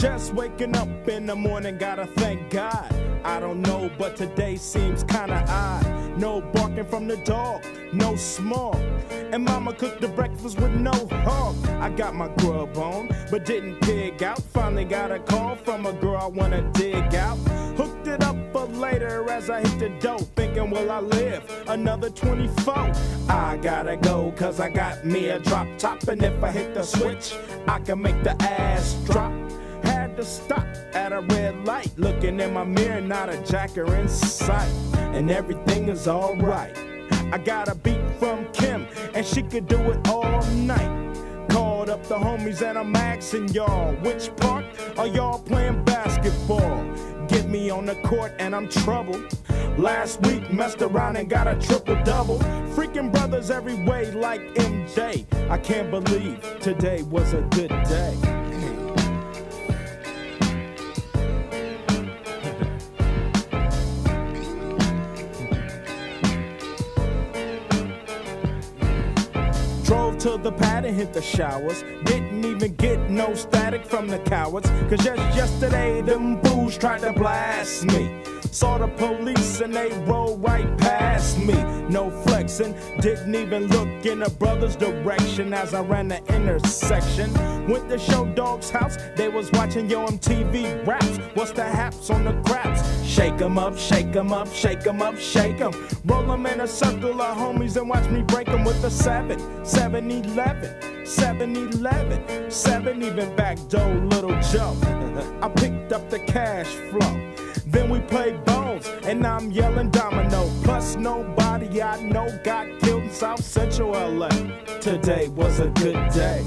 Just waking up in the morning, gotta thank God. I don't know, but today seems kinda odd. No barking from the dog, no small. And mama cooked the breakfast with no hog. I got my grub on, but didn't pig out. Finally got a call from a girl I wanna dig out. Hooked it up for later as I hit the dough. Thinking, will I live another 24? I gotta go, cause I got me a drop top. And if I hit the switch, I can make the ass drop to stop at a red light. Looking in my mirror, not a jacker in sight. And everything is alright. I got a beat from Kim, and she could do it all night. Called up the homies, and I'm asking y'all, which park are y'all playing basketball? Get me on the court, and I'm troubled. Last week, messed around and got a triple double. Freaking brothers every way, like MJ. I can't believe today was a good day. To the pad and hit the showers. Didn't even get no static from the cowards. Cause just yesterday, them fools tried to blast me. Saw the police and they rolled right past me. No flexing, didn't even look in a brother's direction as I ran the intersection. Went to Short Dog's house, they was watching Yo MTV raps. What's the haps on the craps? Shake 'em up, shake 'em up, shake 'em up, shake 'em. Roll 'em in a circle of homies and watch me break 'em with a 7, 7 11, 7 11, 7 even back door, little Joe. I picked up the cash flow. Then we play bones, and I'm yelling domino. Plus, nobody I know got killed in South Central LA. Today was a good day.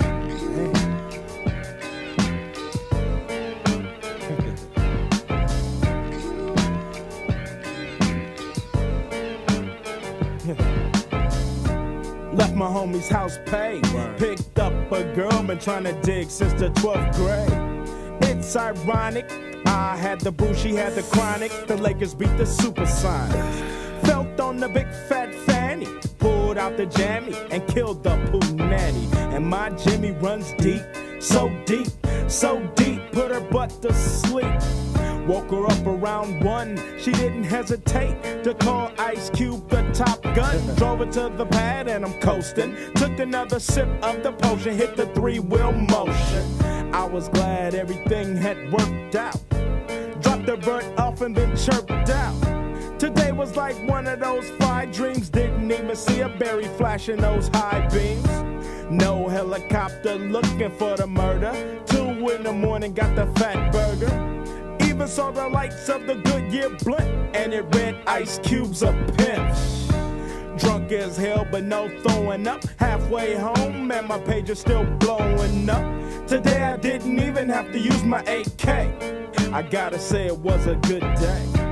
Left my homie's house paid. Picked up a girl, been trying to dig since the 12th grade. It's ironic. I had the brew, she had the chronic. The Lakers beat the Supersonics. Felt on the big fat fanny. Pulled out the jammy and killed the poo nanny. And my Jimmy runs deep, so deep, so deep. Put her butt to sleep. Woke her up around one. She didn't hesitate to call Ice Cube the top gun. Drove her to the pad and I'm coasting. Took another sip of the potion, hit the three wheel motion. I was glad everything had worked out. Dropped the bird off and then chirped out. Today was like one of those five dreams. Didn't even see a berry flashing those high beams. No helicopter looking for the murder. Two in the morning, got the Fatburger. Even saw the lights of the Goodyear blimp, and it read Ice Cube's a pimp. Drunk as hell, but no throwing up. Halfway home, and my page is still blowing up. Today I didn't even have to use my AK. I gotta say, it was a good day.